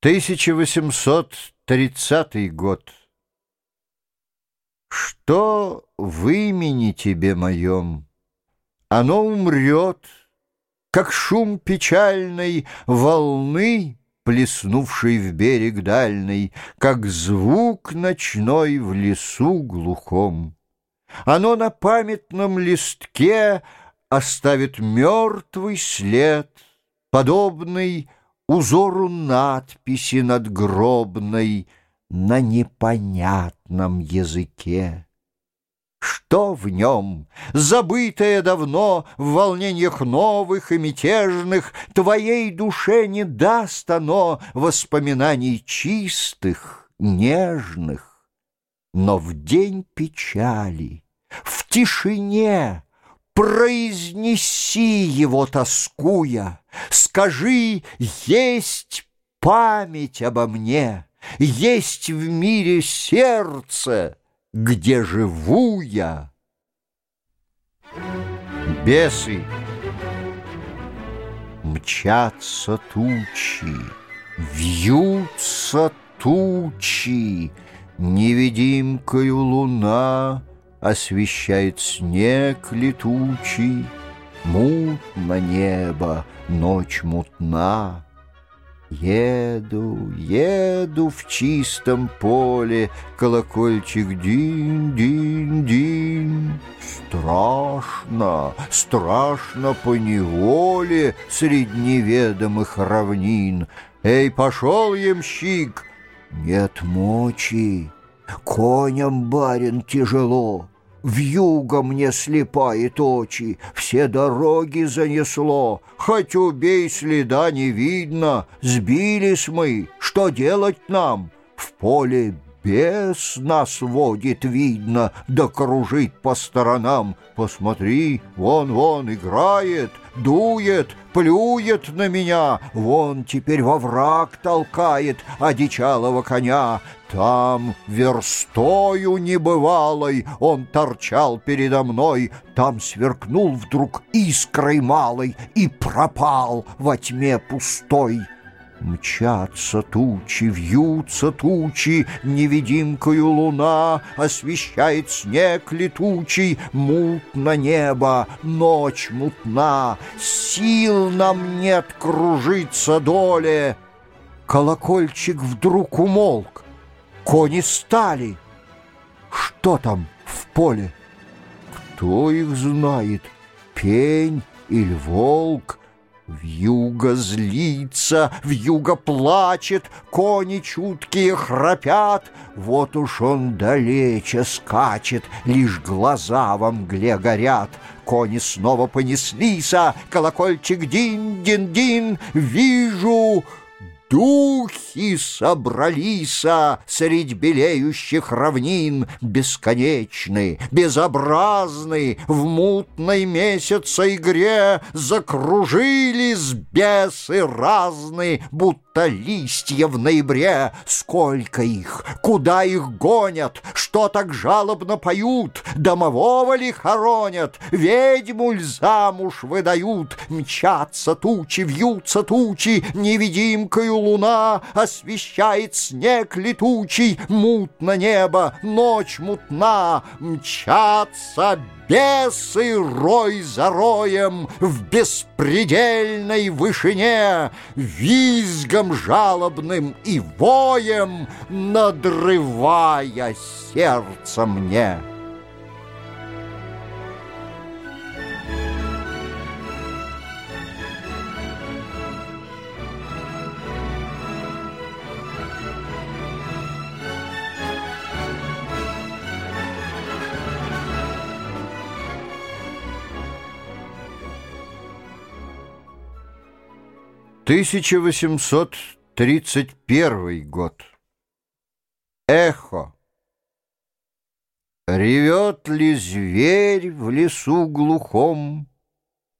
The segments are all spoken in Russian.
1830 год. Что в имени тебе моем? Оно умрет, как шум печальной волны, Плеснувшей в берег дальний, как звук ночной в лесу глухом. Оно на памятном листке оставит мертвый след, подобный узору надписи надгробной на непонятном языке. Что в нем, забытое давно в волнениях новых и мятежных, Твоей душе не даст оно воспоминаний чистых, нежных. Но в день печали, в тишине, Произнеси его, тоскуя, Скажи, есть память обо мне, Есть в мире сердце, где живу я. Бесы Мчатся тучи, вьются тучи, Невидимкою луна Освещает снег летучий, Мутно небо, ночь мутна. Еду, еду в чистом поле, Колокольчик дин-дин-дин. Страшно, страшно по неволе Средь неведомых равнин. Эй, пошел, ямщик! Нет мочи, коням, барин, тяжело. Вьюга мне слепает очи, все дороги занесло. Хоть убей, следа не видно, сбились мы, что делать нам? В поле бес нас водит, видно, да кружит по сторонам. Посмотри, вон-вон играет, дует, плюет на меня, Вон теперь во враг толкает одичалого коня. Там верстою небывалой он торчал передо мной, Там сверкнул вдруг искрой малой и пропал во тьме пустой. Мчатся тучи, вьются тучи, Невидимкою луна Освещает снег летучий, Мутно небо, ночь мутна, Сил нам нет кружиться доле. Колокольчик вдруг умолк, Кони стали. Что там в поле? Кто их знает, пень или волк? Вьюга злится, вьюга плачет, Кони чуткие храпят. Вот уж он далече скачет, Лишь глаза во мгле горят. Кони снова понеслися, Колокольчик дин-дин-дин. Вижу, Духи собралися средь белеющих равнин, Бесконечны, безобразны, В мутной месяца игре Закружились бесы разные, Будто листья в ноябре. Сколько их, куда их гонят, Что так жалобно поют, Домового ли хоронят, Ведьму ль замуж выдают, Мчатся тучи, вьются тучи, Невидимкою луна освещает снег летучий, мутно небо, ночь мутна, мчатся бесы рой за роем в беспредельной вышине, визгом жалобным и воем, надрывая сердце мне. 1831 год. Эхо. Ревет ли зверь в лесу глухом,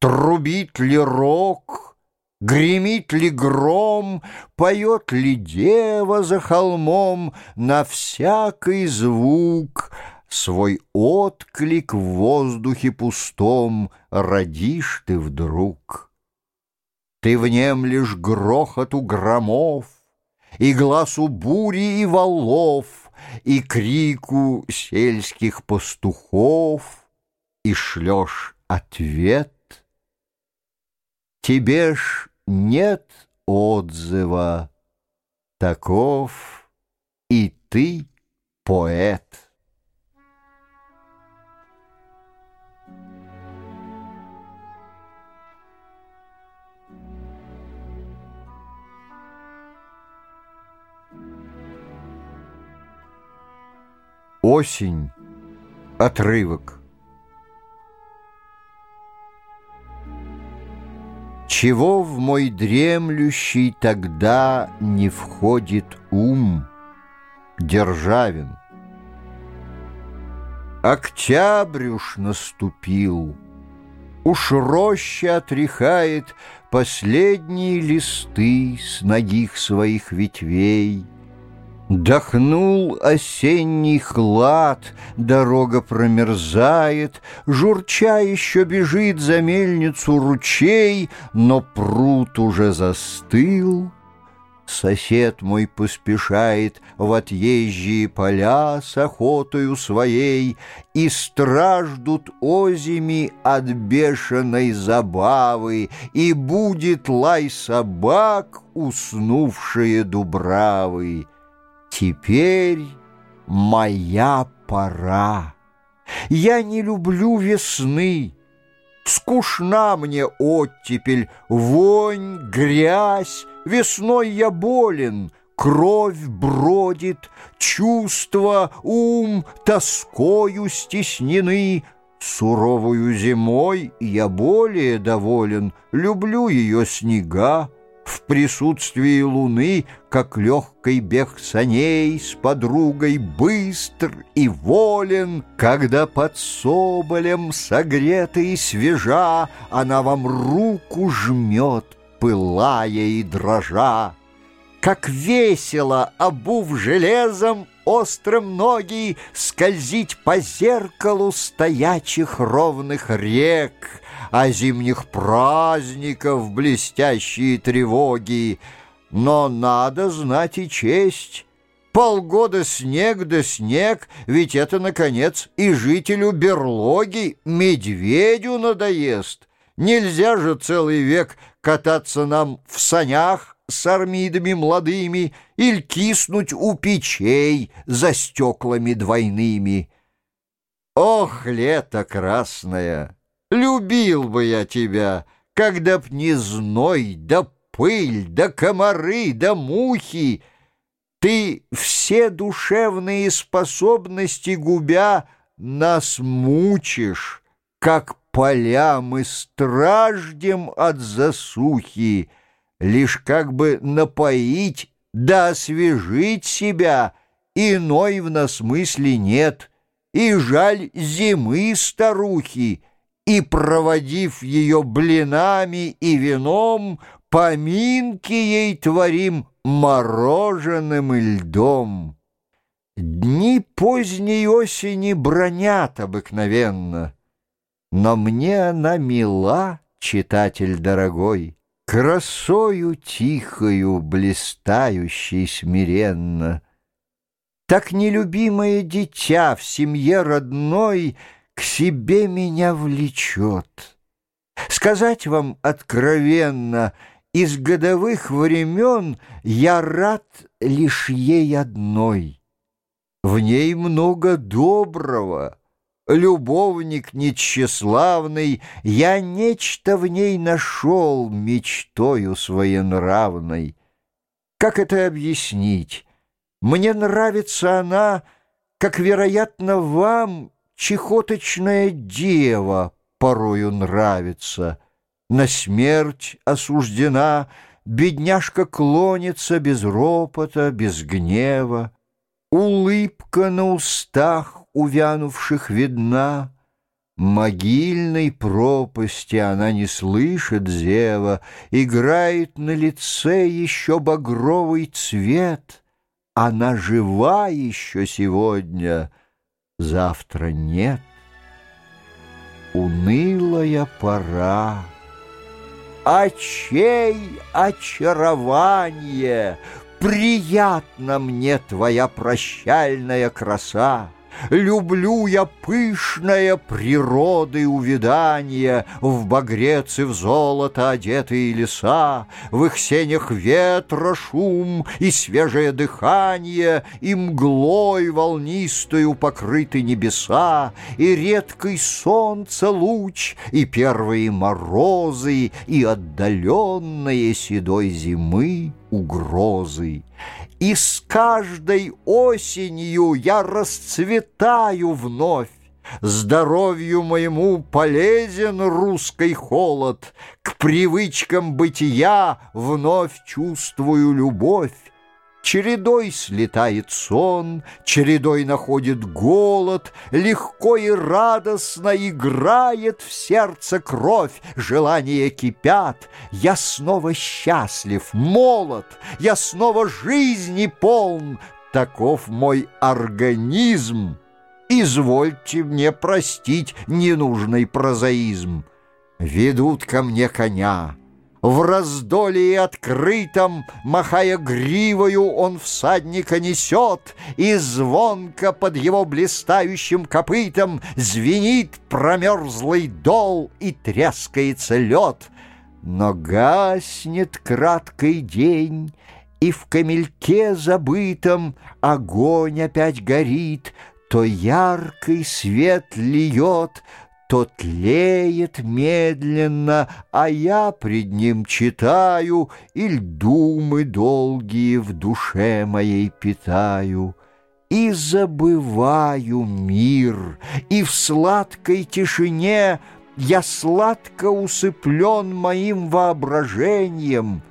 Трубит ли рог, гремит ли гром, Поет ли дева за холмом На всякий звук Свой отклик в воздухе пустом Родишь ты вдруг. Ты внемлешь грохоту громов, И глазу бури и валов, И крику сельских пастухов, И шлешь ответ. Тебе ж нет отзыва, Таков и ты поэт. Осень. Отрывок. Чего в мой дремлющий тогда не входит ум, Державин? Октябрь уж наступил, Уж роща отряхает Последние листы с ногих своих ветвей — Дохнул осенний хлад, дорога промерзает, Журча еще бежит за мельницу ручей, Но пруд уже застыл. Сосед мой поспешает в отъезжие поля с охотою своей, И страждут озими от бешеной забавы, И будет лай собак, уснувшие дубравы. Теперь моя пора. Я не люблю весны. Скучна мне оттепель, вонь, грязь. Весной я болен, кровь бродит, Чувства, ум тоскою стеснены. Суровую зимой я более доволен, Люблю ее снега, присутствии луны, как легкий бег саней с подругой быстр и волен, когда под соболем согрета и свежа она вам руку жмет, пылая и дрожа. Как весело, обув железом, острым ноги, Скользить по зеркалу стоячих ровных рек — о зимних праздников блестящие тревоги. Но надо знать и честь. Полгода снег да снег, ведь это, наконец, и жителю берлоги, медведю надоест. Нельзя же целый век кататься нам в санях с армидами молодыми или киснуть у печей за стеклами двойными. Ох, лето красное! Любил бы я тебя, когда б не зной, да пыль, да комары, да мухи. Ты все душевные способности губя нас мучишь, как поля мы страждем от засухи, лишь как бы напоить да освежить себя, иной в нас мысли нет, и жаль зимы старухи, и, проводив ее блинами и вином, поминки ей творим мороженым и льдом. Дни поздней осени бронят обыкновенно, но мне она мила, читатель дорогой, красою тихою, блистающей смиренно. Так нелюбимое дитя в семье родной — к себе меня влечет. Сказать вам откровенно, из годовых времен я рад лишь ей одной. В ней много доброго, любовник нечеславный, я нечто в ней нашел мечтою своенравной. Как это объяснить? Мне нравится она, как, вероятно, вам Чехоточная дева порою нравится, На смерть осуждена, Бедняжка клонится без ропота, без гнева. Улыбка на устах увянувших видна, Могильной пропасти она не слышит зева, Играет на лице еще багровый цвет. Она жива еще сегодня — завтра нет. Унылая пора, а чей очарование, Приятна мне твоя прощальная краса. Люблю я пышное природы увидание, В багрец и в золото одетые леса, В их сенях ветра шум и свежее дыхание, И мглой волнистою покрыты небеса, И редкий солнце луч, и первые морозы, И отдаленные седой зимы угрозы. И с каждой осенью я расцветаю вновь. Здоровью моему полезен русский холод, К привычкам бытия вновь чувствую любовь. Чередой слетает сон, чередой находит голод, Легко и радостно играет в сердце кровь, Желания кипят, я снова счастлив, молод, Я снова жизни полн, таков мой организм. Извольте мне простить ненужный прозаизм. Ведут ко мне коня, в раздолье открытом, махая гривою, он всадника несет, И звонко под его блистающим копытом Звенит промерзлый дол и трескается лед. Но гаснет краткий день, и в камельке забытом Огонь опять горит, то яркий свет льет, то тлеет медленно, а я пред ним читаю, Иль думы долгие в душе моей питаю. И забываю мир, и в сладкой тишине Я сладко усыплен моим воображением,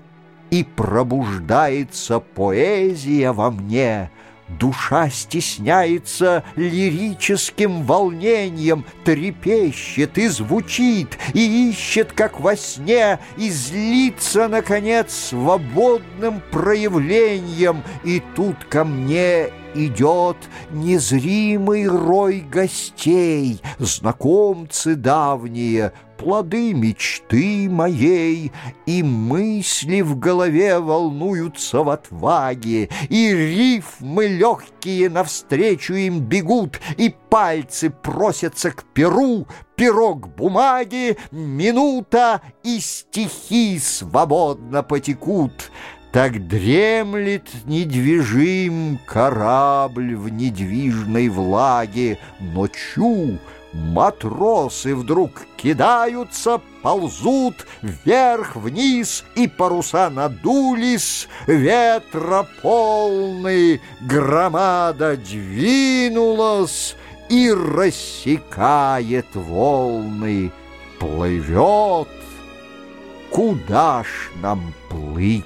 И пробуждается поэзия во мне — Душа стесняется лирическим волнением, Трепещет и звучит, и ищет, как во сне, И злится, наконец, свободным проявлением, И тут ко мне идет незримый рой гостей, Знакомцы давние, плоды мечты моей, И мысли в голове волнуются в отваге, И рифмы легкие навстречу им бегут, И пальцы просятся к перу, Пирог бумаги, минута, и стихи свободно потекут. Так дремлет недвижим корабль в недвижной влаге, но чу, матросы вдруг кидаются, ползут вверх-вниз, и паруса надулись, ветра полный, громада двинулась и рассекает волны, плывет. Куда ж нам плыть?